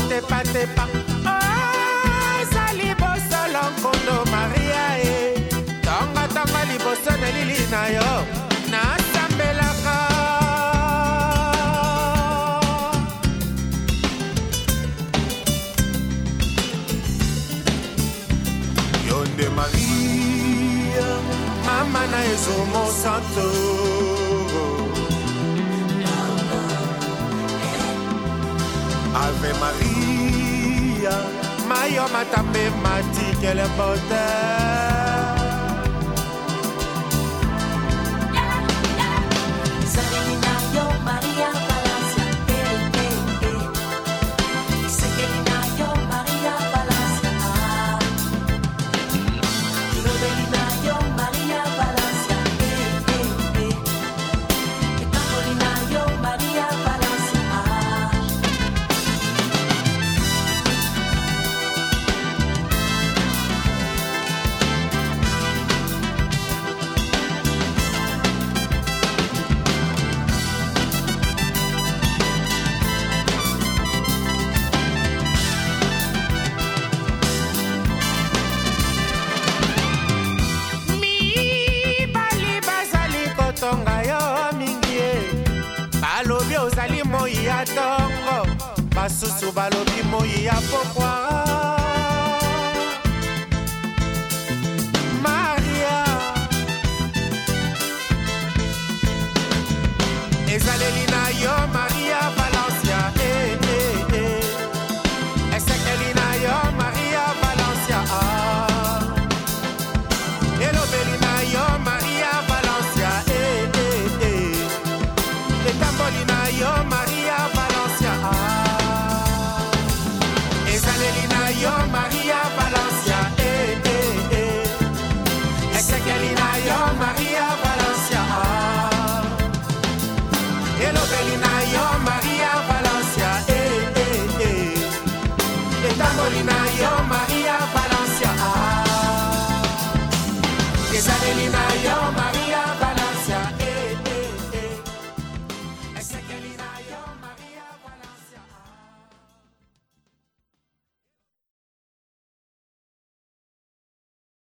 kotepatepa ozali oh, bosolo nkondo maria e tongotongo liboso na lili na yo nasambelaka yo nde maria mama na ezomo santo Maria, Mayo Matape Mati, quel bonheur. basusu balobi moi ya pokwa maria ezaleli na yo any man.